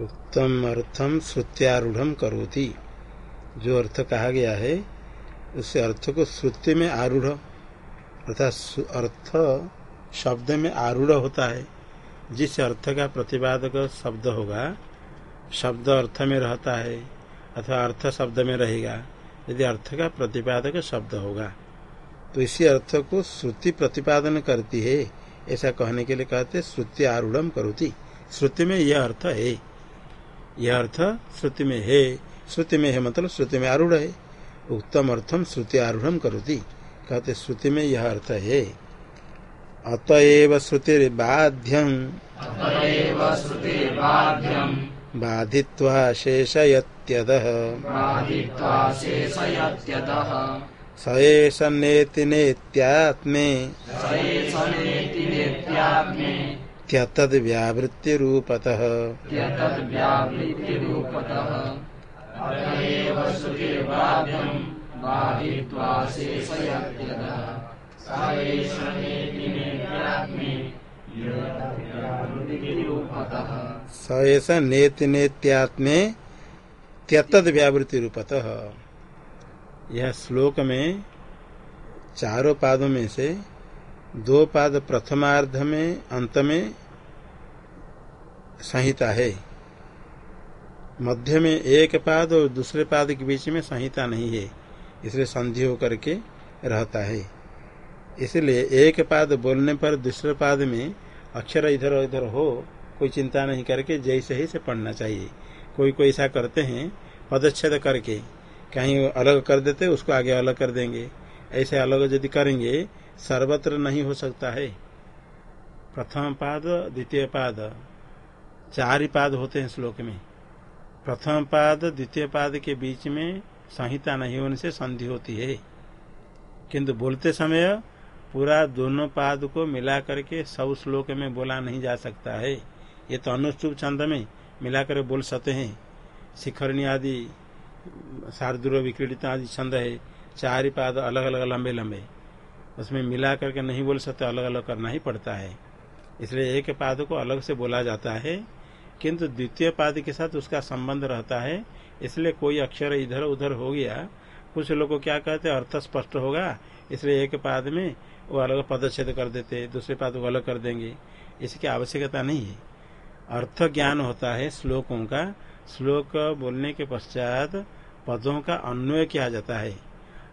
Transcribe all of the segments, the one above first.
उत्तम अर्थम श्रुत्यारूढ़ करोति। जो अर्थ कहा गया है, उस अर्थ को श्रुति में आरूढ़, अर्थात अर्थ शब्द में आरूढ़ होता है। जिस अर्थ का प्रतिपादक शब्द होगा, शब्द अर्थ में रहता है, अथवा अर्थ शब्द में रहेगा, यदि अर्थ का प्रतिपादक शब्द होगा तो इसी अर्थ को श्रुति प्रतिपादन करती है। ऐसा कहने के लिए कहते श्रुति आरूढ़ करोती। श्रुति में यह अर्थ है। यह अर्थ श्रुति में है श्रुति में है मतलब श्रुति में आरूढ़ है। उत्तम अर्थम श्रुति आरूढ़ करोती। कहते श्रुति में यह अर्थ है। अतएव श्रुतिर्बाध्यम बाधित्वा शेषयत्यदः स एष नेति नेत्यात्मे। त्यतद्व्यावृत्तिरूपतः स एष नेति नेत्यात्मे त्यतद व्यावृत्ति रूपतः यह श्लोक में चारों पादों में से दो पाद प्रथमार्ध में, अंत में संहिता है। मध्य में एक पाद और दूसरे पाद के बीच में संहिता नहीं है। इसलिए संधि होकर के रहता है। इसलिए एक पाद बोलने पर दूसरे पाद में अक्षर इधर उधर हो, कोई चिंता नहीं करके जैसे ही से पढ़ना चाहिए। कोई कोई ऐसा करते हैं, पदच्छेद करके, कहीं अलग कर देते, उसको आगे अलग कर देंगे। ऐसे अलग यदि करेंगे सर्वत्र नहीं हो सकता है। प्रथम पाद, द्वितीय पाद। चार ही पाद होते हैं श्लोक में। प्रथम पाद, द्वितीय पाद के बीच में संहिता नहीं होने से संधि होती है। किंतु बोलते समय पूरा दोनों पाद को मिला करके सब श्लोक में बोला नहीं जा सकता है। ये तो अनुष्टुप छंद में मिलाकर बोल सकते हैं। शिखरणी आदि शार्दुर विक्रीडित आदि छंद है। चार ही पाद अलग अलग लंबे लंबे उसमें मिला करके नहीं बोल सकते अलग अलग करना ही पड़ता है। इसलिए एक पाद को अलग से बोला जाता है, किंतु द्वितीय पाद के साथ उसका संबंध रहता है। इसलिए कोई अक्षर इधर उधर हो गया, कुछ लोग क्या कहते हैं, अर्थ स्पष्ट होगा। इसलिए एक पाद में वो अलग पदच्छेद कर देते, दूसरे पाद को अलग कर देंगे। इसकी आवश्यकता नहीं है। अर्थ ज्ञान होता है श्लोकों का। श्लोक बोलने के पश्चात पदों का अन्वय किया जाता है।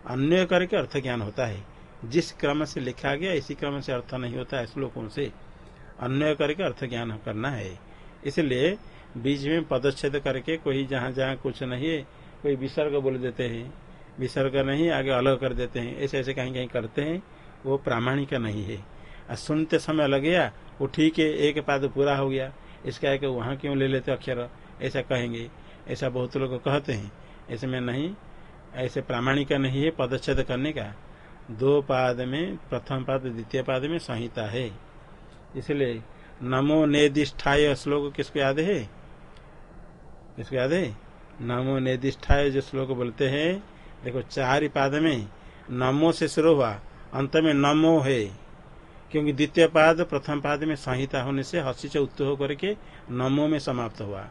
अन्वय करके अर्थ ज्ञान होता है। जिस क्रम से लिखा गया, इसी क्रम से अर्थ नहीं होता है श्लोकों से। अन्वय करके अर्थ ज्ञान करना है। इसलिए बीच में पदच्छेद करके कोई जहाँ जहाँ कुछ नहीं है, कोई विसर्ग बोल देते हैं। विसर्ग नहीं, आगे अलग कर देते हैं। ऐसे ऐसे कहीं कहीं करते हैं, वो प्रामाणिक नहीं है। और सुनते समय लग गया, वो ठीक है, एक पाद पूरा हो गया। इसका है कि वहाँ क्यों ले लेते अक्षर? ऐसा कहेंगे। ऐसा बहुत लोग कहते हैं। ऐसे में नहीं, ऐसे प्रामाणिक नहीं है पदच्छेद करने का। दो पाद में, प्रथम पाद, द्वितीय पाद में संहिता है। इसलिए नमो नेदिष्ठाय श्लोक किसको याद है? किसको याद है? नमो नेदिष्ठाय जो श्लोक बोलते हैं, देखो चार पाद में, नमो से शुरू हुआ, अंत में नमो है। क्योंकि द्वितीय पाद, प्रथम पाद में संहिता होने से हसी से उत्तर होकर के नमो में समाप्त हुआ।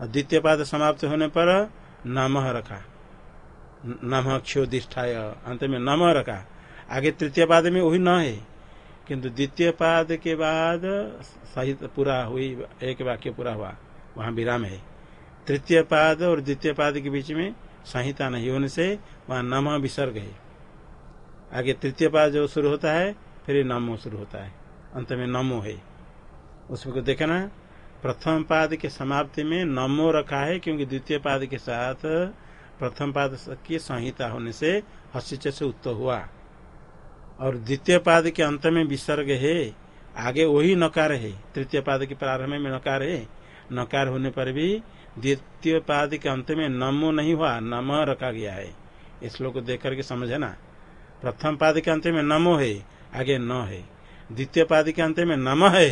और द्वितीय पाद समाप्त होने पर नम रखा। नम क्षोधिष्ठाय अंत में नम रखा। आगे तृतीय पाद में वही न है। किंतु द्वितीय पाद के बाद सहित पूरा हुई, एक वाक्य पूरा हुआ। वहाँ विराम है। तृतीय पाद और द्वितीय पाद के बीच में संहिता नहीं होने से वहाँ नम विसर्ग है। आगे तृतीय पाद जो शुरू होता है, फिर नमो शुरू होता है। अंत में नमो है। उसमें को देखना प्रथम पाद के समाप्ति में नमो रखा है, क्योंकि द्वितीय पाद के साथ प्रथम पाद की संहिता होने से हसीच से उत्तर हुआ। और द्वितीय पाद के अंत में विसर्ग है, आगे वही नकार है। तृतीय पाद के प्रारंभ में नकार है। नकार होने पर भी द्वितीय पाद के अंत में नमो नहीं हुआ, नम रखा गया है। इस लोग को देख करके समझे ना प्रथम पाद के अंत में नमो है, आगे न है। द्वितीय पाद के अंत में नम है,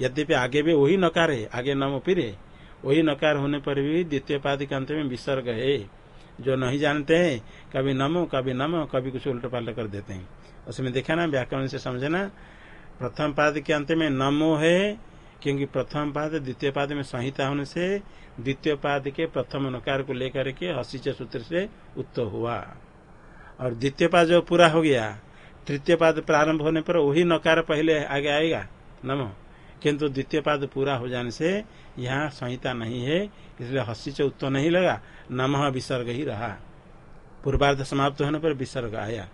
यद्यपि आगे भी वही नकार है, आगे नमो फिर वही नकार होने पर भी द्वितीय पाद के अंत में विसर्ग है। जो नहीं जानते हैं, कभी नमो कभी नमो, कभी कुछ उल्टा पाल्ट कर देते हैं। उसमें देखा ना, व्याकरण से समझना, प्रथम पाद के अंत में नमो है, क्योंकि प्रथम पाद द्वितीय पाद में संहिता होने से द्वितीय पाद के प्रथम नकार को लेकर के हसीच सूत्र से उत्तर हुआ। और द्वितीय पाद जो पूरा हो गया, तृतीय पाद प्रारंभ होने पर वही नकार पहले आगे आएगा, नमो। किंतु द्वितीय पाद पूरा हो जाने से यहाँ संहिता नहीं है, इसलिए हसीच उत्तर नहीं लगा, नम विसर्ग ही रहा। पूर्वार्ध समाप्त होने पर विसर्ग आया।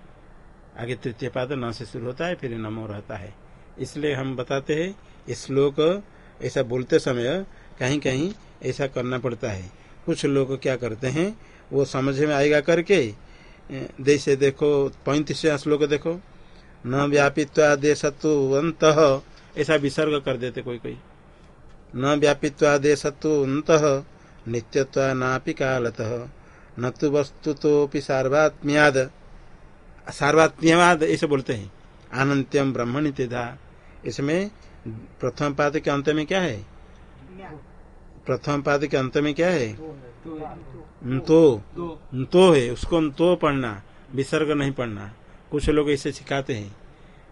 आगे तृतीय पाद न से शुरू होता है, फिर नमो रहता है। इसलिए हम बताते हैं, इस श्लोक ऐसा बोलते समय कहीं कहीं ऐसा करना पड़ता है। कुछ लोग क्या करते हैं, वो समझ में आएगा करके जैसे देखो पैंतीस श्लोक देखो। न व्यापित्वादेशत्वंत ऐसा विसर्ग कर देते कोई कोई। न व्यापित्वादेशत्वंत नित्यत्व नापि कालत। न तो वस्तु तो सार्वात्म्याद। सार्वात्म्यवाद ऐसे बोलते हैं। अनंत्यम ब्रह्मणि तेधा। इसमें प्रथम पाद के अंत में क्या है? प्रथम पाद के अंत में क्या है? तो तो है। उसको तो पढ़ना। विसर्ग नहीं पढ़ना। कुछ लोग इसे सिखाते हैं।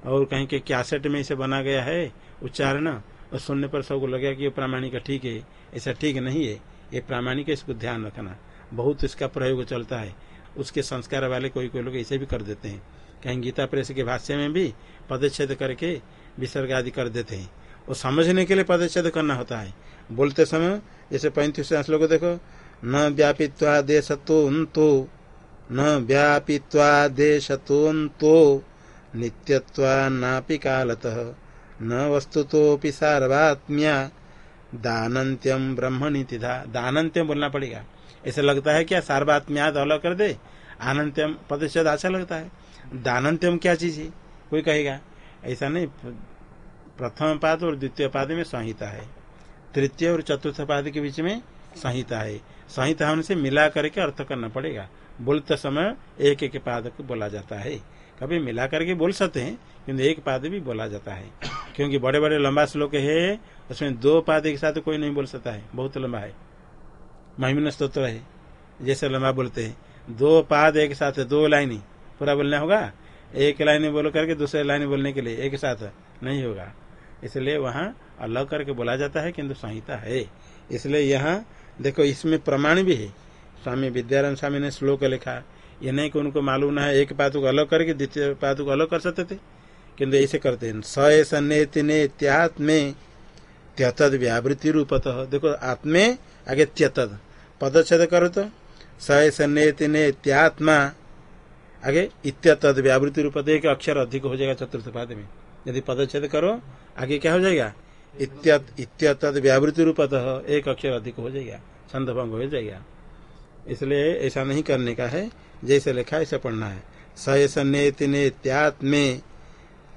और कहीं के कैसेट में इसे बना गया है, उच्चारण, और सुनने पर सबको लगेगा कि ये प्रामाणिक ठीक है, ऐसा ठीक नहीं है। ये प्रामाणिक है, इसको ध्यान रखना। बहुत इसका प्रयोग चलता है। उसके संस्कार वाले कोई कोई लोग ऐसे भी कर देते हैं। कहीं गीता प्रेस के भाष्य में भी पदच्छेद करके विसर्ग आदि कर देते हैं। वो समझने के लिए पदच्छेद करना होता है। बोलते समय, जैसे पैंतीस श्लोक देखो, न व्यापित्वादेशतो न व्यापित्वादेशतो नित्यत्वान्नापि कालतः। न वस्तुतोपि सार्वात्म्या। दानंत्यम ब्रह्मणि तिधा दानंत्यम बोलना पड़ेगा। ऐसा लगता है क्या? सार्वात्म्याद अलग कर दे। आनंत्यम पदच्छेद अच्छा लगता है। दानंत्यम क्या चीज़ है? कोई कहेगा, ऐसा नहीं, प्रथम पाद और द्वितीय पाद में संहिता है। तृतीय और चतुर्थ पाद के बीच में संहिता है। संहिता होने से मिला करके अर्थ करना पड़ेगा। बोलते समय एक एक पाद को बोला जाता है। कभी मिला करके बोल सकते हैं किन्तु एक पाद भी बोला जाता है। क्योंकि बड़े बड़े लंबा श्लोक है, उसमें दो पाद एक साथ कोई नहीं बोल सकता है। बहुत लंबा है। महिमन स्त्रोत्र है। जैसे लंबा बोलते हैं, दो पाद एक साथ, दो लाइन। पूरा बोलना होगा? एक लाइन बोल करके दूसरे लाइन बोलने के लिए एक साथ नहीं होगा। इसलिए वहाँ अलग करके बोला जाता है, किंतु संहिता है। इसलिए यहाँ देखो, इसमें प्रमाण भी है। स्वामी विद्यारायण स्वामी ने श्लोक लिखा। ये नहीं कि उनको मालूम ना है, एक पातु को अलग करके, द्वितीय पातु को अलग कर सकते थे। किन्तु ऐसे करते हैं। स ऐसा नेत्मे त्यतद व्यावृत्ति रूपत। देखो, आत्मे आगे त्यतद। पदच्छेद करो तो। स ऐसा नेत्यात्मा आगे इत्यतद व्यावृत्ति रूपत। एक अक्षर अधिक हो जाएगा चतुर्थ पाद में। यदि पदच्छेद करो, आगे क्या हो जाएगा? इत्यत, इत्यतद व्यावृत्ति रूपत एक अक्षर अधिक हो जाएगा। छंद भंग हो जाएगा। इसलिए ऐसा नहीं करने का है। जैसे लिखा ऐसे पढ़ना है। सयस नेत्यात्मे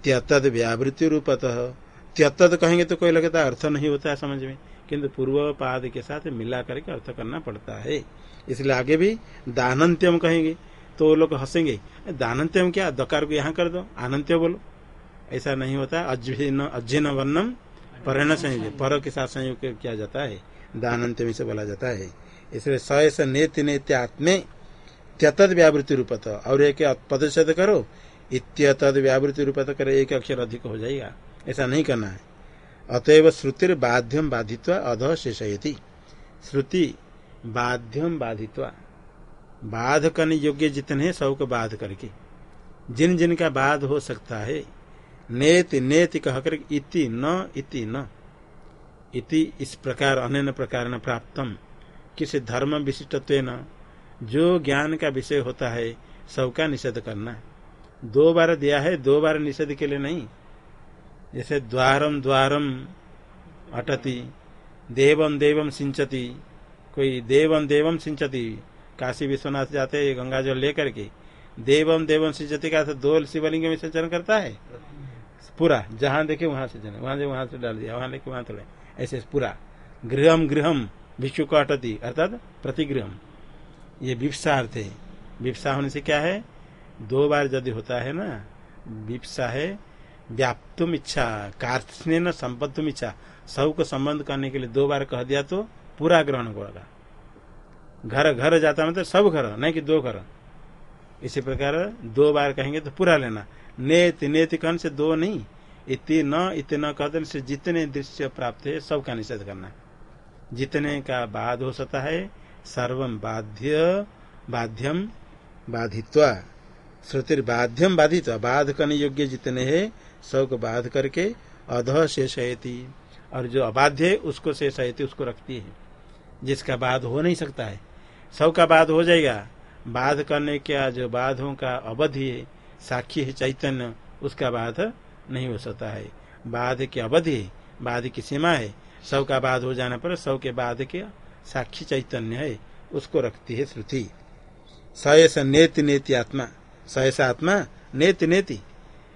त्यतद व्यावृत्ति रूपतः। त्यतद कहेंगे तो कोई लगता अर्थ नहीं होता है समझ में। किंतु पूर्व पाद के साथ मिला करके अर्थ करना पड़ता है। इसलिए आगे भी दानंत्यम कहेंगे। तो लोग हंसेंगे दानंत्यम क्या? दकार को यहाँ कर दो। आनंत्य बोलो। ऐसा नहीं होता। अज्जिन वर्णम पर संयोग। पर के साथ संयोग किया जाता है। दानंत में से बोला जाता है। इसलिए सयस नेत नेत्य आत्मे त्यतद व्यावृत्ति रूपत। और एक पदच्छेद करो, इत्यतद व्यावृत्ति रूपत करे, एक अक्षर अधिक हो जाएगा। ऐसा नहीं करना है। अतएव श्रुतिर बाध्यम बाधित्वा अध शेषयती। श्रुति बाध्यम बाधित्वा। बाध करने योग्य जितने सबको बाध करके। जिन जिन का बाध हो सकता है, नेत नेत कह कर इति न इति न। इति इस प्रकार अन्य प्रकार न प्राप्तम। किसी धर्म विशिष्टत्व न जो ज्ञान का विषय होता है, सबका निषेध करना दो बार दिया है, दो बार निषेध के लिए नहीं। जैसे द्वारम द्वारम अटति देवम देवम सिंचती, कोई देवम देवम सिंचती, काशी विश्वनाथ जाते गंगा जल लेकर के। देवम देवम सिंचती का दो शिवलिंग में सिंचन करता है। पूरा, जहाँ देखे वहाँ से जने वहाँ से वहाँ से डाल दिया, वहाँ लेके वहाँ तले ऐसे पूरा गृहम गृहम भिक्षु को अटती अर्थात प्रतिगृहम। ये विप्सा अर्थ है विप्सा होने से क्या है? दो बार यदि होता है ना विप्सा है व्याप्तुम इच्छा कार्य न संपत्तुम इच्छा। सबको संबंध करने के लिए दो बार कह दिया तो पूरा ग्रहण होगा। घर घर जाता मतलब सब घर, नहीं कि दो घर। इसी प्रकार दो बार कहेंगे तो पूरा लेना। नेत नेत कौन से दो नहीं। इति न इतने न कहते से जितने दृश्य प्राप्त है, सबका निषेध करना। जितने का बाद हो सकता है सर्वम बाध्य बाध्यम बाधित्वा। श्रुति बाध्यम बाधित बाध करने योग्य जितने हैं सबको बाध करके अध शेषयती। और जो अबाध्य है, उसको शेषयती, उसको रखती है। जिसका बाध हो नहीं सकता है सब का बाध हो जाएगा। बाध करने का जो बाधों का अवधि है, साक्षी है चैतन्य, उसका बाध नहीं हो सकता है। बाध की अवधि बाध की सीमा है सब का बाद हो जाने पर सब के बाद के साक्षी चैतन्य है, उसको रखती है श्रुति। सयस नेति नेति आत्मा। सयस आत्मा नेति नेति।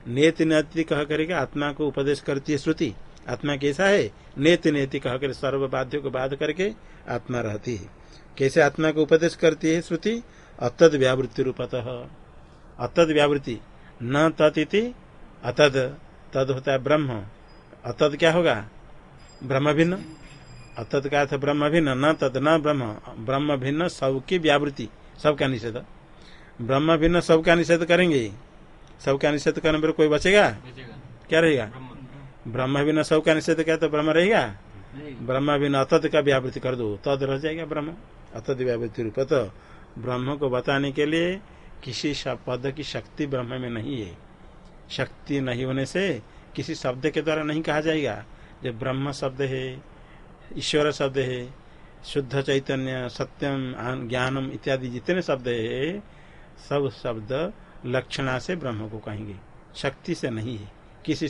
नेति नेति कह करके आत्मा को उपदेश करती है श्रुति। आत्मा कैसा है? नेति नेति कह कर सर्व बाध्य को बाध करके आत्मा रहती है। कैसे आत्मा को उपदेश करती है श्रुति? अतद व्यावृत्ति रूपत। अतद व्यावृत्ति। न तति अतद। तद होता है ब्रह्म। अतद क्या होगा? ब्रह्म भिन्न अतद का अर्थ ब्रह्म भिन्न न तद न ब्रह्म। ब्रह्म भिन्न सबकी व्यावृत्ति सबका निषेध। ब्रह्म भिन्न सबका निषेध करेंगे। सबका निषेध करने पर कोई बचेगा? क्या रहेगा? ब्रह्म। भिन्न सबका निषेध क्या तो ब्रह्म रहेगा? ब्रह्म भिन्न अतद का व्यावृत्ति कर दो तद रह जाएगा ब्रह्म। अतद व्यावृत्ति रूप। तो ब्रह्म को बताने के लिए किसी पद की शक्ति ब्रह्म में नहीं है। शक्ति नहीं होने से किसी शब्द के द्वारा नहीं कहा जाएगा। जब ब्रह्म शब्द है, ईश्वर शब्द है, शुद्ध चैतन्य, सत्यम ज्ञानम इत्यादि जितने शब्द है, सब शब्द लक्षणा से ब्रह्म को कहेंगे। शक्ति से नहीं है। किसी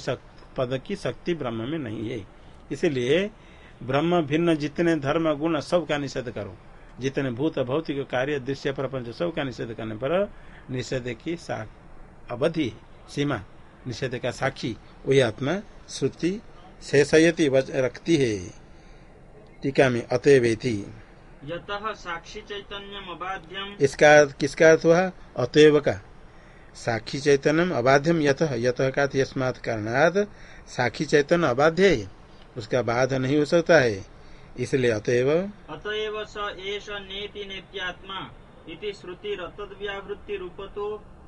पद की शक्ति ब्रह्म में नहीं है। इसलिए ब्रह्म भिन्न जितने धर्म, गुण, सब का निषेध करो। जितने भूत, भौतिक कार्य, दृश्य, प्रपंच, सब का निषेध करने पर निषेध की अवधि सीमा, निषेध का साक्षी, वही आत्मा, श्रुति शेषयती रखती है। टीका में अतएव साक्षी चैतन्यम इसका किसका अर्थ हुआ? अतएव का। साक्षी चैतन्यम अबाध्यम यथ यथ का यस्मात कारणात साक्षी चैतन्य अबाध्य है। उसका बाध नहीं हो सकता है। इसलिए अतएव अतएव स एष नेति नेत्यात्मा इति श्रुति व्यावृत्ति रूपतो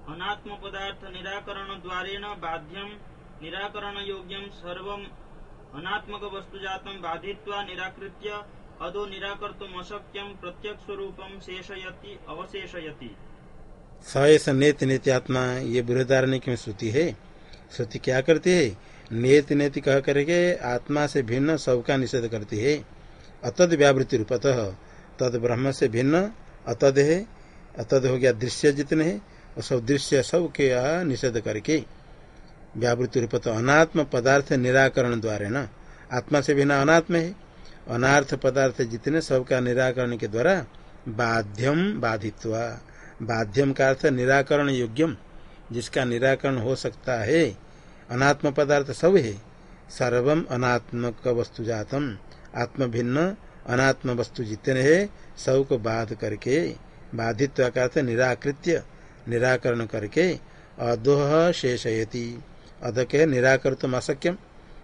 अनात्म पदार्थ निराकरण द्वारेण बाध्यम। निराकरण योग्यम सर्वम अनात्मक वस्तुजातम बाधित्वा निराकृत्य अदो निराकर्तुम अशक्यम प्रत्यक्ष स्वरूपम शेषयति, अवशेषयति। सयस नेत नेति आत्मा, ये बृहदारण्य की श्रुति है। श्रुति क्या करती है? नेत नेति कह करके आत्मा से भिन्न सबका निषेध करती है। अतद व्यावृत्ति रूपत, तद ब्रह्म से भिन्न, अतद है। अतद हो गया दृश्य जितने है, और सब दृश्य सब के निषेध करके। व्यावृत्ति रूप तो अनात्म पदार्थ निराकरण द्वारा न? आत्मा से बिना अनात्म है? अनार्थ पदार्थ जितने सबका निराकरण के द्वारा बाध्यम बाधित्वा। बाध्यम का अर्थ निराकरण योग्यम, जिसका निराकरण हो सकता है। अनात्म पदार्थ सब है। सर्वम अनात्मक वस्तु जातम। आत्म भिन्न, अनात्म वस्तु जितने है सबको बाध करके, बाधित्व का अर्थ निराकृत्य, निराकरण करके, अदोह शेषयती। अध के निराकर तुम अशक्यम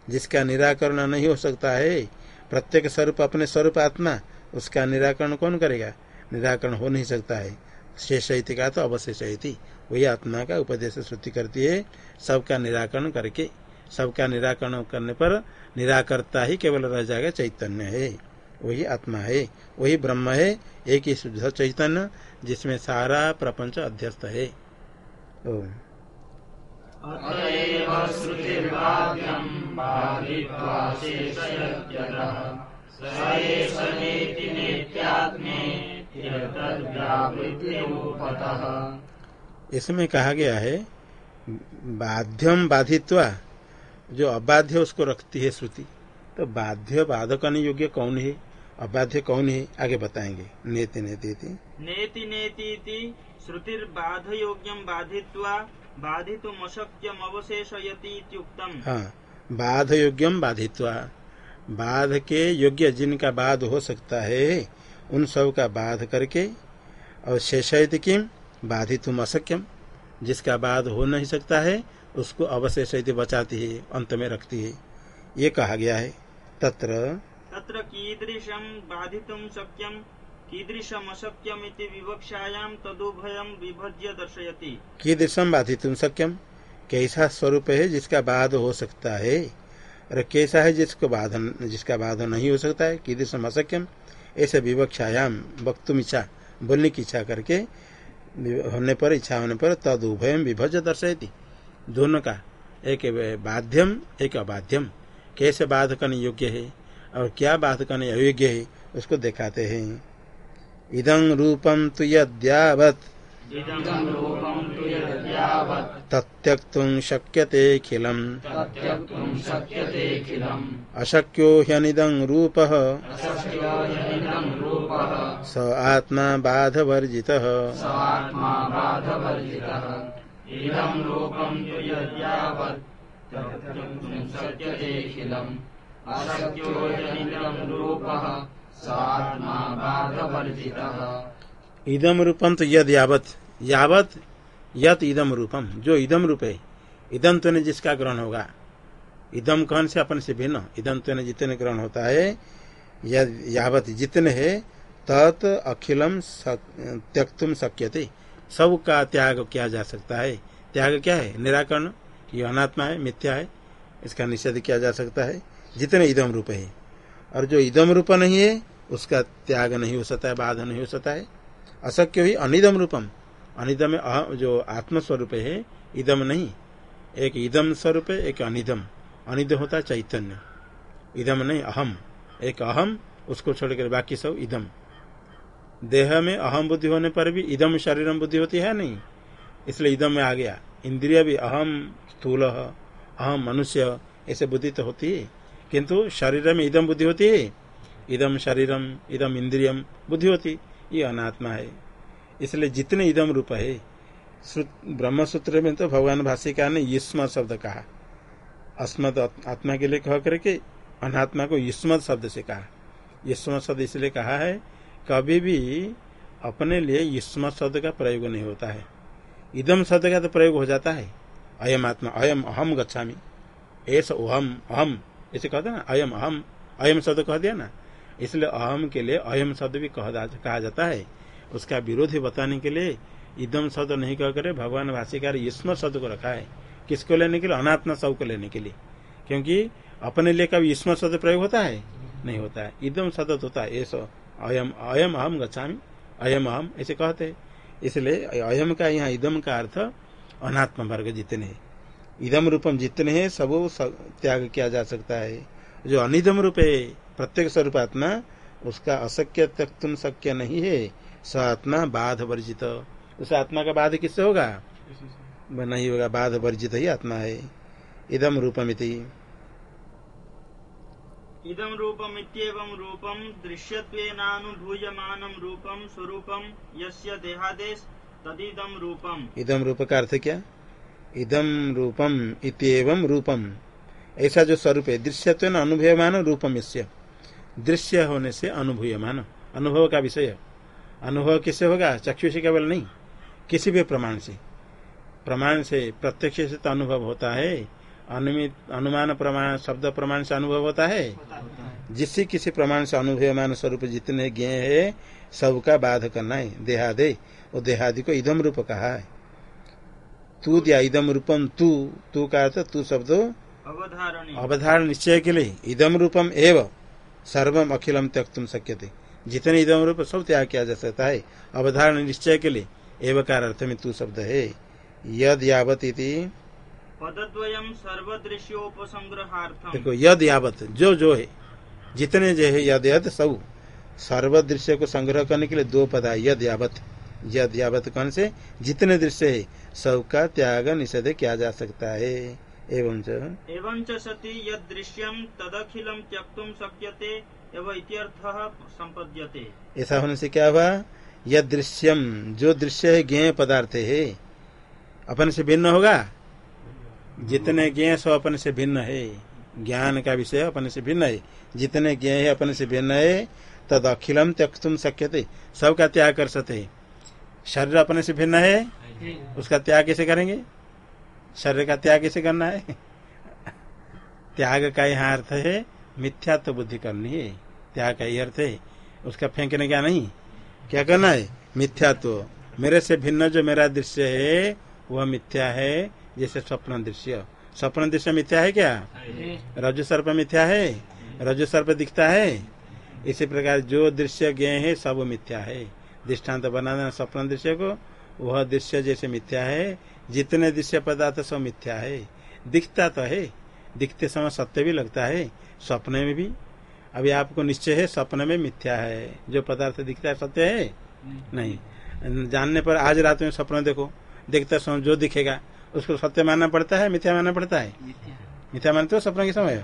जिसका निराकरण नहीं हो सकता है, प्रत्येक स्वरूप अपने स्वरूप आत्मा, उसका निराकरण कौन करेगा? निराकरण हो नहीं सकता है। शेष का तो अवशेष वही आत्मा का उपदेश श्रुति करती है, सबका निराकरण करके। सबका निराकरण करने पर निराकरता ही केवल रह जाएगा चैतन्य है। वही आत्मा है, वही ब्रह्म है, एक ही शुद्ध चैतन्य, जिसमें सारा प्रपंच अध्यस्त है। इसमें कहा गया है, बाध्यम बाधित्वा, जो अबाध्य उसको रखती है श्रुति। तो बाध्य बाधक योग्य कौन है? अबाध्य कौन है? आगे बताएँगे। नेति नेति नेति नेति श्रुतिर बाध योग्यम बाधित्वा बाधितुम अशक्यम अवशेषयति हाँ बाध योग्यम बाधित्वा। बाध के योग्य जिनका बाध हो सकता है उन सब का बाध करके और शेषयति किम? बाधितुम अशक्यम जिसका बाध हो नहीं सकता है उसको अवशेष बचाती है अंत में रखती है। ये कहा गया है। तत्र तत्र कीदृशं बाधितुं शक्यं कीदृशम् अशक्यमिति विवक्षायां तदुभयं विभज्य दर्शयति। कीदृशं बाधितुं शक्यं कैसा स्वरूप है जिसका बाध हो सकता है? और कैसा है जिसको बाधन जिसका बाध नहीं हो सकता है? कीदृशम असक्यम ऐसे विवक्षायाम वक्तुम इच्छा, बोलने की इच्छा करके होने पर, इच्छा होने पर तद उभयम विभज दर्शयती। दोनों का, एक बाध्यम, एक अबाध्यम। कैसे बाध करने योग्य है? और क्या बाध करने अयोग्य है? उसको दिखाते हैं। इदं रूपम तु यद्यावत्। तत्यक्तुं शक्यतेऽखिलम् अशक्यो ह्यनिदं रूपः। स आत्मा बाधवर्जितः। इदम रूपम तो यद यावत यावत यत इदम रूपम जो इदम रूप है इदम तो जिसका ग्रहण होगा। इदम कौन से अपन से भिन्न? इदम तो जितने ग्रहण होता है, यद यावत जितने है, तत् अखिलम त्यक्तुम शक्यते। सब का त्याग किया जा सकता है। त्याग क्या है? निराकरण। ये अनात्मा है, मिथ्या है, इसका निषेध किया जा सकता है। जितने इदम रूप है। और जो इदम रूप नहीं है, उसका त्याग नहीं हो सकता है, बाध नहीं हो सकता है। अशक्य ही अनिदम रूपम। अनिदम जो आत्मस्वरूप है, इदम नहीं। एक इदम स्वरूप है एक अनिदम। अनिदम होता है चैतन्य। इदम नहीं, अहम। एक अहम, उसको छोड़कर बाकी सब इदम। देह में अहम बुद्धि होने पर भी इदम शरीरम बुद्धि होती है नहीं? इसलिए इदम में आ गया। इंद्रिय भी अहम, स्थूल, अहम मनुष्य, ऐसे बुद्धि तो होती है। किंतु शरीर में इदम बुद्धि होती है। इदम शरीरम इदम इंद्रियम, बुद्धि होती। ये अनात्मा है। इसलिए जितने इदम रूप है ब्रह्म सूत्र में तो भगवान भाषिका ने युष्म शब्द कहा। अस्मद आत्मा के लिए कह करके अनात्मा को युष्म शब्द से कहा। युष्म शब्द इसलिए कहा है, कभी भी अपने लिए युष्म शब्द का प्रयोग नहीं होता है। इदम शब्द का तो प्रयोग हो जाता है। अयम आत्मा अयम अहम गच्छामी। ऐसा अहम अहम। ऐसे कहते ना, अयम अहम। अयम शब्द कह दिया ना। इसलिए अहम के लिए अयम शब्द भी कहा जाता है। उसका विरोधी बताने के लिए इदम शब्द नहीं कह करे, भगवान भाषिकार युष्म शब्द को रखा है। किसको लेने के लिए? अनात्मा सबको लेने के लिए। क्योंकि अपने लिए कभी युष्म शब्द प्रयोग होता है? नहीं होता है। इदम शब्द होता है। ऐसा अयम अयम अहम गच्छामी। अयम अहम ऐसे कहते इसलिए अयम का यहाँ इदम का अर्थ अनात्म वर्ग जितने इदम रूपम जितने हैं सब त्याग किया जा सकता है। जो अनिदम रूप है प्रत्येक स्वरूप आत्मा उसका अशक्य तक तुम शक्य नहीं है। स आत्मा बाध वर्जित। उस आत्मा का बाध किससे होगा? नहीं होगा बाध वर्जित ही आत्मा है। इदम रूपमिति। इदम रूपम इत्येवं रूपम दृश्यत्वेनानुभूयमानं रूपम स्वरूपम यस्य देहादेश तदिदम रूपम। इदम रूप का अर्थ क्या? इदम रूपम इतम रूपम। ऐसा जो स्वरूप है दृश्य दृश्यत्व अनुभूयमान रूपम इससे दृश्य होने से अनुभूयमान। अनुभव का विषय अनुभव किससे होगा? चक्षु से केवल नहीं, किसी भी प्रमाण से। प्रमाण से प्रत्यक्ष से तो अनुभव होता है। अनुमित, अनुमान प्रमाण, शब्द प्रमाण से अनुभव होता है। जिससे किसी प्रमाण से अनुभवमान स्वरूप जितने ज्ञ है, सबका बाध करना है, देहादे। और देहादि को इदम रूप कहा है। तू दिया इदम रूपम तू तू का तू शब्द अवधारण। निश्चय के लिए। इदम रूपम एव सर्वम अखिलम त्यक तुम सक्य थे जितने इदम रूप सब त्याग किया जा सकता है। अवधारण निश्चय के लिए। एवकार अर्थ में तू शब्द है। यद यावत इति। देखो यद यावत जो जो है जितने जो है यद यद सब। सर्व दृश्य को संग्रह करने के लिए दो पद है यद यावत यद यावत कौन से? जितने दृश्य है सबका त्याग निषेध किया जा सकता है। एवं एवं सती यद दृश्यम तदखिलम त्यक्तुम शक्यते संपद्यते ऐसा होने से क्या हुआ? यद दृश्यम जो दृश्य है ज्ञ पदार्थ है। अपन से भिन्न होगा? जितने ज्ञ सब अपन से भिन्न है। ज्ञान का विषय अपन से भिन्न है। जितने ज्ञ है अपन से भिन्न है। तद अखिलम त्यक्तुम शक्य शक्यते। सबका त्याग कर सकते शरीर अपने से भिन्न है? उसका त्याग कैसे करेंगे? शरीर का त्याग कैसे करना है? त्याग का यहाँ अर्थ है, मिथ्यात्व बुद्धि करनी है। त्याग का ही अर्थ है। उसका फेंकने क्या नहीं। क्या करना है? मिथ्यात्व। मेरे से भिन्न जो मेरा दृश्य है, वह मिथ्या है, जैसे स्वप्न दृश्य। स्वप्न दृश्य मिथ्या है क्या? रज सर्प मिथ्या है। रज सर्प दिखता है। इसी प्रकार जो दृश्य ज्ञ है, सब मिथ्या है। दृष्टांत बनाना स्वप्न दृश्य को। वह दृश्य जैसे मिथ्या है जितने दृश्य पदार्थ सब मिथ्या है। दिखता तो है दिखते समय सत्य भी लगता है स्वप्न में भी। अभी आपको निश्चय है स्वप्न में मिथ्या है। जो पदार्थ दिखता है सत्य है? नहीं। जानने पर आज रात में स्वप्न देखो। देखते समय जो दिखेगा उसको सत्य मानना पड़ता है मिथ्या मानना पड़ता है? मिथ्या। मानते हो स्वप्न के समय?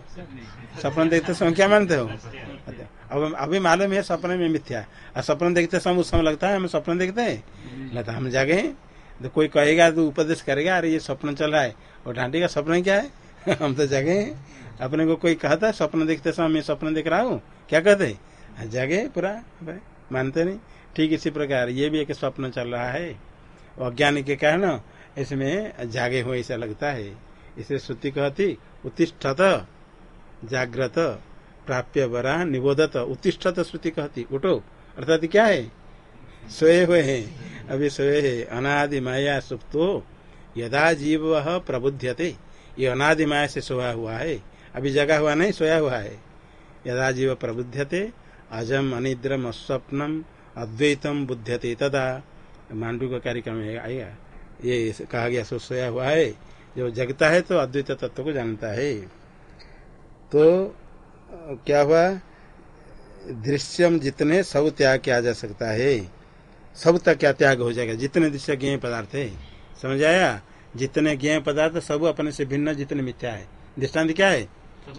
स्वप्न देखते समय क्या मानते हो? अब अभी मालूम है सपने में मिथ्या और सपन देखते समय उस समय लगता है हम स्वप्न देखते हैं। लगता हम जागे तो कोई कहेगा तो उपदेश करेगा अरे ये स्वप्न चल रहा है। और डांटेगा स्वप्न क्या है? हम तो जागे अपने को कोई कहता है स्वप्न देखते समय मैं स्वप्न देख रहा हूँ। क्या कहते जागे पूरा मानते नहीं। ठीक इसी प्रकार ये भी एक स्वप्न चल रहा है। अज्ञान के कारण इसमें जागे हुए ऐसा लगता है। इसे श्रुति कहती उत्तिष्ठत जागृत प्राप्य वरा निबोधत, उत्तिष्ठत श्रुति कहती। उठो। अर्थात क्या है? सोए हुए हैं। अभी सोए है। अनादि माया सुप्तो, यदा जीव प्रबुध्यते। ये अनादि माया से सोया हुआ है। अभी जगा हुआ नहीं, सोया हुआ है। यदा जीव प्रबुध्यते, अजम अनिद्रम अस्वप्नम अद्वैतम बुद्धते तदा। मांडू का कार्यक्रम आएगा ये कहा गया, सो सोया हुआ है। जो जगता है तो अद्वैत तत्व को जानता है। तो क्या हुआ? दृश्यम जितने सब त्याग किया जा सकता है। सब तक क्या त्याग हो जाएगा? जितने दृश्य ज्ञ पदार्थ है। समझ आया? जितने ज्ञ पदार्थ, सब अपने से भिन्न, जितने मिथ्या है। दृष्टांत क्या है?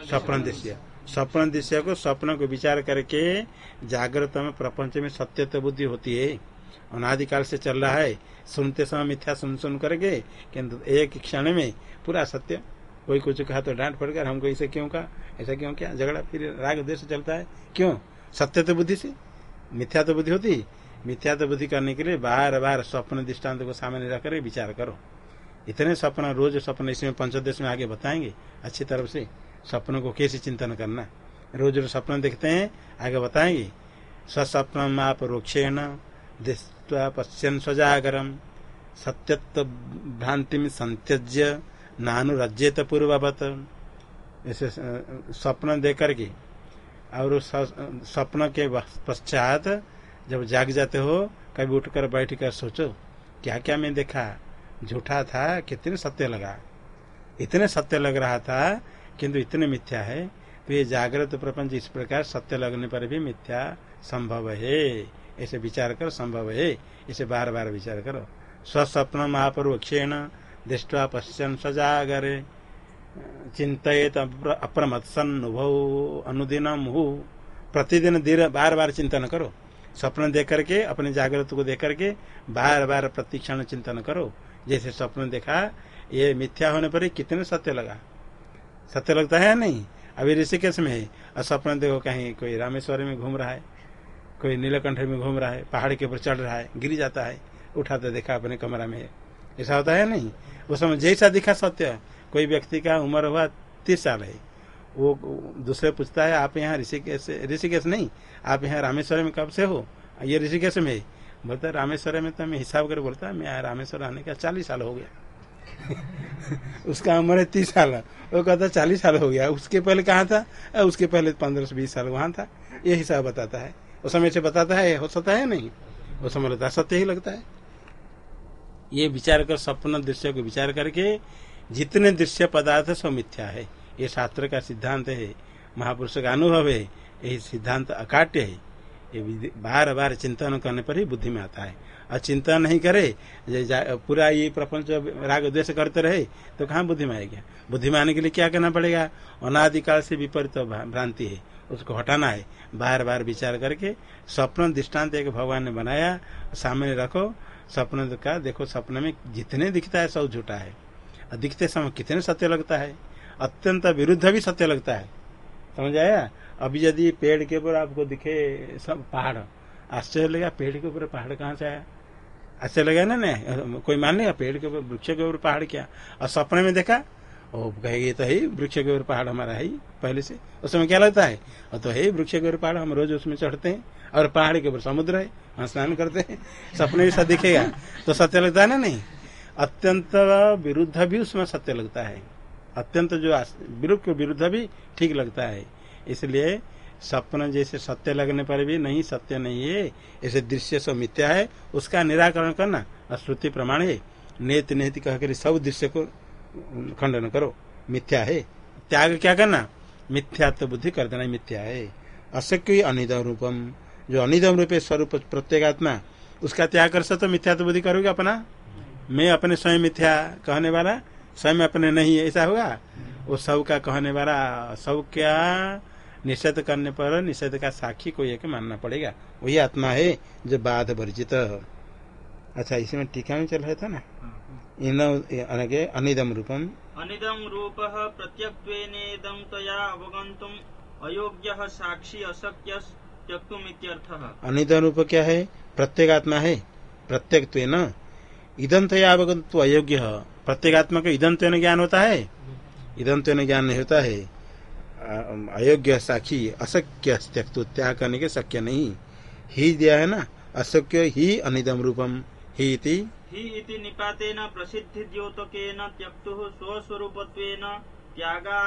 स्वप्न दृश्य। स्वप्न दृश्य को स्वप्न को विचार करके जागृत में प्रपंच में सत्य तो बुद्धि होती है। अनादिकाल से चल रहा है। सुनते समय मिथ्या सुन सुन करके किन्तु एक क्षण में पूरा सत्य कोई कुछ कहा तो डांट पड़कर हमको इसे क्यों कहा? ऐसा क्यों क्या? झगड़ा, फिर राग देश चलता है। क्यों? सत्य तो बुद्धि से। मिथ्या तो बुद्धि होती। मिथ्या तो बुद्धि करने के लिए बार बार स्वप्न दृष्टांत को सामने रखकर विचार करो। इतने सपना रोज सपन इसमें पंचोदेश में आगे बताएँगे अच्छी तरफ़ से। सपनों को कैसे चिंतन करना? रोज रोज सपन देखते हैं, आगे बताएँगे। स्वस्वप्न आप रोक्षेण दृष्टवा पश्यन स्वजागरम। सत्यत्व भ्रांति में संत्यज्य। नानुरज्यत पूर्ववत। ऐसे स्वप्न दे करके और स्वप्न के पश्चात जब जाग जाते हो, कभी उठकर बैठ कर सोचो क्या क्या मैं देखा? झूठा था, कितने सत्य लगा? इतने सत्य लग रहा था, किंतु इतने मिथ्या है। तो ये जागृत प्रपंच इस प्रकार सत्य लगने पर भी मिथ्या संभव है। ऐसे विचार कर, संभव है। इसे बार बार विचार करो। स्वस्वप्न महापरोक्षेण दृष्टवा पश्चन सजागरे। चिंतित अप्रमत्सन्नुभव अनुदिनम। हु प्रतिदिन धीरे, बार बार चिंतन करो। स्वप्न देख करके, अपने जागृत को देख करके, बार बार प्रतिक्षण चिंतन करो। जैसे स्वप्न देखा, ये मिथ्या होने पर कितने सत्य लगा। सत्य लगता है नहीं? अभी ऋषिकेश में है। और स्वप्न देखो कहीं कोई रामेश्वर में घूम रहा है, कोई नीलकंठ में घूम रहा है, पहाड़ के ऊपर चढ़ रहा है, गिर जाता है, उठाते देखा अपने कमरा में ऐसा होता है नहीं? उस समय जैसा दिखा सत्य कोई व्यक्ति का उम्र हुआ तीस साल है। वो दूसरे पूछता है, आप यहाँ ऋषिकेश ऋषिकेश नहीं? आप यहाँ रामेश्वर में कब से हो? ये ऋषिकेश में बोलता रामेश्वर में तो मैं हिसाब कर बोलता मैं रामेश्वर आने का चालीस साल हो गया। उसका उम्र है तीस साल। वो कहता चालीस साल हो गया। उसके पहले कहाँ था? उसके पहले पंद्रह से बीस साल वहाँ था। ये हिसाब बताता है। उस समय से बताता है, हो सकता है नहीं? वो समय सत्य ही लगता है। ये विचार कर, सपन दृश्य को विचार करके जितने दृश्य पदार्थ सब मिथ्या है। ये शास्त्र का सिद्धांत है। महापुरुष का अनुभव है। यही सिद्धांत अकाट्य है। ये बार बार चिंतन करने पर ही बुद्धि में आता है। और चिंतन नहीं करे पूरा ये प्रपंच राग द्वेष करते रहे तो कहाँ बुद्धि में आएगा? बुद्धि में आने के लिए क्या करना पड़ेगा? अनादिकाल से विपरीत भ्रांति है। उसको हटाना है। बार बार विचार करके स्वप्न दृष्टांत एक भगवान ने बनाया। सामने रखो। स्वप्न का देखो सपने में जितने दिखता है सब झूठा है। और दिखते समय कितने सत्य लगता है? अत्यंत विरुद्ध भी सत्य लगता है। समझ आया? अभी यदि पेड़ के ऊपर आपको दिखे सब पहाड़, आश्चर्य लगा पेड़ के ऊपर पहाड़ कहाँ से आया? आश्चर्य लगा ना, नहीं, कोई मान लेगा, पेड़ के ऊपर, वृक्ष के ऊपर पहाड़ क्या? और सपने में देखा ओ कहेगी तो है, वृक्ष के ऊपर पहाड़ हमारा है, पहले से। उस समय क्या लगता है? और तो है, वृक्ष के ऊपर पहाड़, हम रोज उसमें चढ़ते हैं और पहाड़ के ऊपर समुद्र है वहाँ स्नान करते हैं। सपने सब दिखेगा। तो सत्य लगता है ना नहीं? अत्यंत विरुद्ध भी उसमें सत्य लगता है। अत्यंत जो विरुद्ध विरुद्ध भी ठीक लगता है। इसलिए सपन जैसे सत्य लगने पर भी नहीं, सत्य नहीं है। ऐसे दृश्य सब मिथ्या है, उसका निराकरण करना और श्रुति प्रमाण है। नेत नेत कहकर सब दृश्य को खंडन करो। मिथ्या है। त्याग क्या करना? मिथ्यात्व बुद्धि कर देना, मिथ्या है। अशक्य अनिदम रूपम। जो अनिदम रूपे स्वरूप प्रत्येगात्मा उसका त्याग कर सकते मिथ्यात्व बुद्धि करोगे अपना? मैं अपने स्वयं मिथ्या कहने वाला, स्वयं अपने नहीं है, ऐसा होगा वो सब का कहने वाला, सब क्या? निषेध करने पर, निषेध का साक्षी को एक मानना पड़ेगा। वही आत्मा है, जो बाध वर्जित। अच्छा इसमें टीका में चल रहा था ना? अनिदम रूपम अनिदम रूप। प्रत्यक्वेनेदम तया अवगंतुम अयोग्य साक्षी अशक्य त्यक्तुम अनिदम रूप क्या है? प्रत्येगात्मा है। प्रत्येक न इदंत अवगत अयोग्य। प्रत्येगात्मा को इदंत ज्ञान होता है। इदंत ज्ञान नहीं होता है। अयोग्य साक्षी अशक्य त्यक्तु त्याग करने के शक्य नहीं। ही दिया है ना? अशक्य ही अनिदम रूपम ही हि इति निपातेन प्रसिद्धि द्योतकेन त्यक्तुः स्वस्वरूपत्वेन त्यागा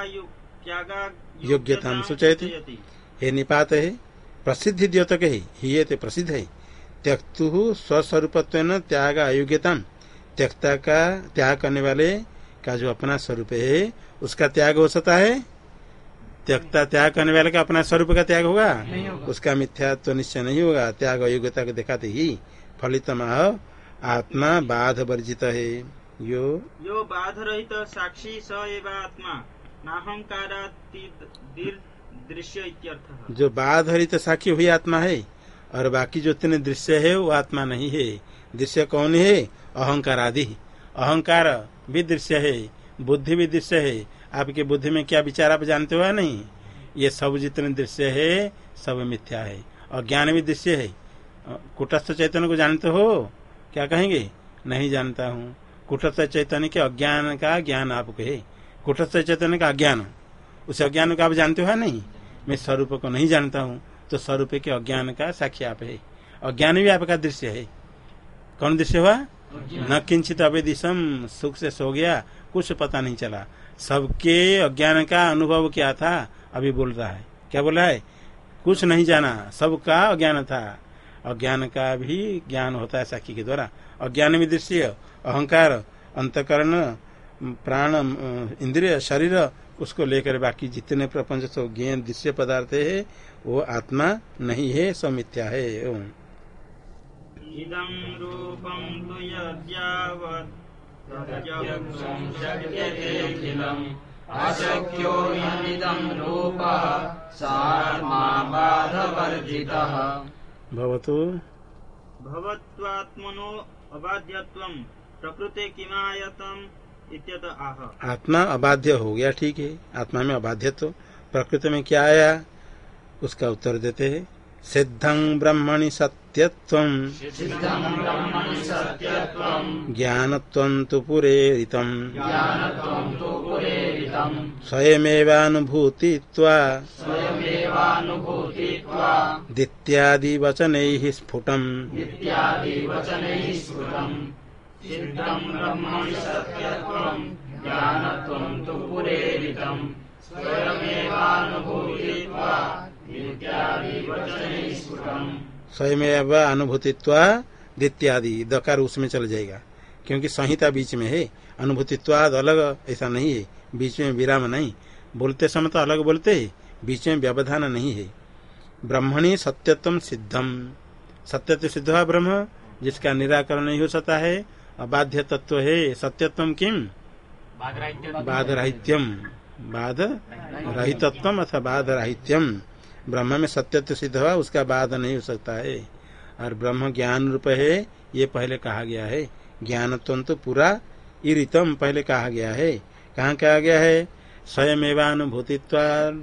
योग्यतां सूचयति। हे निपात है प्रसिद्धि द्योतक है ही ये तो प्रसिद्ध है। त्यक्तु स्वस्वरूपत्व त्याग अयोग्यता त्यक्ता का त्याग करने वाले का जो अपना स्वरूप है उसका त्याग हो सकता है? त्यक्ता त्याग करने वाले का अपना स्वरूप का त्याग होगा? उसका मिथ्या तो निश्चय नहीं होगा। त्याग अयोग्यता को दिखाते ही फलित आत्मा बाध वर्जित है। यो यो बाधरहित साक्षी स एव आत्मा। दृश्य जो बाध हरित साक्षी हुई आत्मा है और बाकी जो तीन दृश्य है वो आत्मा नहीं है। दृश्य कौन है? अहंकार आदि। अहंकार भी दृश्य है बुद्धि भी दृश्य है। आपके बुद्धि में क्या विचार आप जानते हो या नहीं? ये सब जितने दृश्य है सब मिथ्या है और ज्ञान भी दृश्य है। कुटस्थ चैतन्य को जानते हो? क्या कहेंगे? नहीं जानता हूँ। कुटस्थ चैतन्य के अज्ञान का ज्ञान आपको है कुटस्थ चैतन्य का अज्ञान। उस अज्ञान को आप जानते हो नहीं? मैं स्वरूप को नहीं जानता हूँ तो स्वरूप के अज्ञान का साक्षी आप है। अज्ञान भी आपका दृश्य है। कौन दृश्य हुआ? न किंचित अवेदिशम सुख से सो गया, कुछ पता नहीं चला। सबके अज्ञान का अनुभव क्या था? अभी बोल रहा है। क्या बोला है? कुछ नहीं जाना। सबका अज्ञान था। अज्ञान का भी ज्ञान होता है साक्षी के द्वारा। अज्ञान में दृश्य अहंकार, अंतकरण, प्राण, इंद्रिय, शरीर, उसको लेकर बाकी जितने प्रपंच सब ज्ञान दृश्य पदार्थ है, वो आत्मा नहीं है सब मिथ्या है। ओम। तु अशक्यो रूपः, सात्मा बाधवर्जितः। भवतु। भवत्वात्मनो अबाध्यत्वं प्रकृते किमायतम् इत्यत आह। आत्मा अबाध्य हो गया ठीक है। आत्मा में अबाध्य तो प्रकृति में क्या आया? उसका उत्तर देते हैं। सिद्धं ब्रह्मणि सत्यत्वं सिद्धम् ब्रह्मणि सत्यत्वम्। ज्ञानत्वं तु पुरेरितम्। तु स्वयमेवानुभूतित्वा। दित्यादिवचनैः स्फुटम्। स्वयमेव अनुभूतित्वा दित्यादि। दकार उसमें चल जाएगा। क्योंकि संहिता बीच में है। अनुभूतित्वाद अलग ऐसा नहीं है। बीच में विराम नहीं। बोलते समय तो अलग बोलते हैं, बीच में व्यवधान नहीं है। ब्रह्मणी सत्यत्म सिद्धम। सत्यत्व सिद्ध हुआ ब्रह्म, जिसका निराकरण नहीं हो सकता है। अबाध्य तत्व है, सत्यत्व किम? बाध राहित्यम बाध रहितत्व अथवा बाध राहित्यम ब्रह्म में सत्यत्व सिद्ध हुआ उसका बाध नहीं हो सकता है। और ब्रह्म ज्ञान रूप है, ये पहले कहा गया है। ज्ञानत्व तो पूरा इरितम पहले कहा गया है। कहाँ कहा गया है? स्वयं एवानुभूतित्व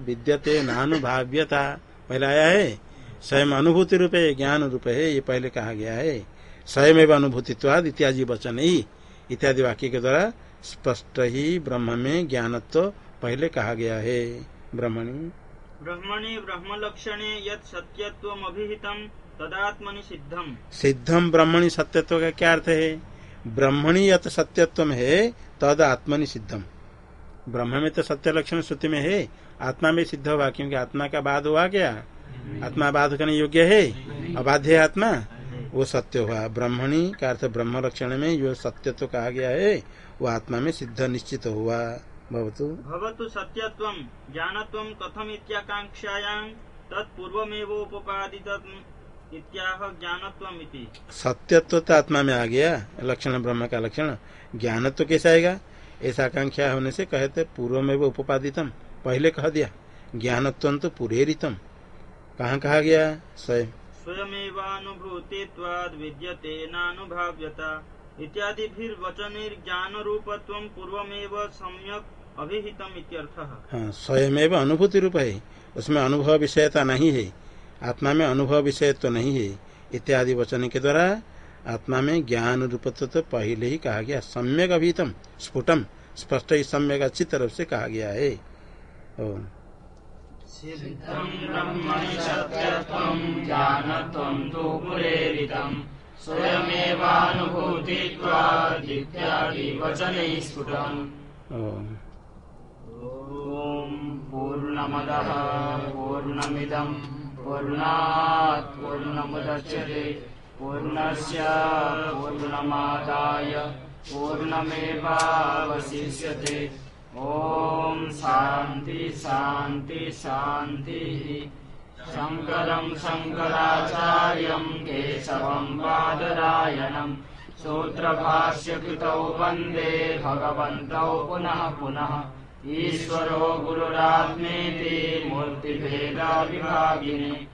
विद्यते नानुभाव्यता। पहले आया है? स्वयं अनुभूति रूप है ज्ञान रूप है ये पहले कहा गया है? स्वयं एवं अनुभूतित्वाद इत्यादि वचन ही इत्यादि वाक्य के द्वारा स्पष्ट ही ब्रह्म में ज्ञानत्व पहले कहा गया है। ब्रह्मणी। ब्रह्मणि ब्रह्मलक्षणे यत् सत्यत्वमभिहितं तदात्मनि सिद्धम। सिद्धम ब्रह्मणी सत्यत्व का क्या अर्थ है? ब्रह्मणी यत सत्यत्व है तद आत्मनि सिद्धम। ब्रह्म में तो सत्य लक्षण श्रुति में है। आत्मा में सिद्ध हुआ क्योंकि आत्मा का बाद हुआ क्या? आत्मा बाध करने योग्य है? अबाध्य आत्मा? वो सत्य हुआ। ब्रह्मणी का अर्थ ब्रह्म लक्षण में जो सत्य तो कहा गया है वो आत्मा में सिद्ध निश्चित हुआ। भवतु। भवतु सत्यत्वं ज्ञानत्वं कथम इत्याकांक्षायां तत्पूर्वमेव उपपादितम् इत्याह ज्ञानत्वम् इति। सत्यत्व तो आत्मा में आ गया लक्षण ब्रह्म का लक्षण। ज्ञान तो कैसे आएगा? ऐसा आकांक्षा होने से कहते पूर्व में वो उपादितम। पहले कह दिया ज्ञानत्व तो पुरेरितम। कहाँ कहा गया? स्वयं। स्वयमेवानुभूतित्वाद् विद्यते नानुभाव्यता। इत्यादिभिर्वचनैर्ज्ञान रूपत्वं पूर्वमेव सम्यक अभिहितम इत्यर्थः। हाँ स्वयं अनुभूति रूप है। उसमें अनुभव विषयता नहीं है। आत्मा में अनुभव विषय तो नहीं है। इत्यादि वचन के द्वारा आत्मा में ज्ञान रूपत्व तो पहले ही कहा गया सम्यक अभितम स्फुटम स्पष्ट ही सम्यक अच्छी तरफ़ से कहा गया है। पूर्णमदः पूर्णमिदम् पूर्णात् पूर्णमुदच्यते। पूर्णस्य पूर्णमादाय पूर्णमेवावशिष्यते। ॐ शान्ति शान्ति शान्तिः। शङ्करम् शङ्कराचार्यम् केशवम् बादरायणम् सूत्रभाष्यकृतौ वन्दे भगवन्तौ पुनः पुनः। ईश्वरो गुरुरात्मेति मूर्तिभेदाविभागिने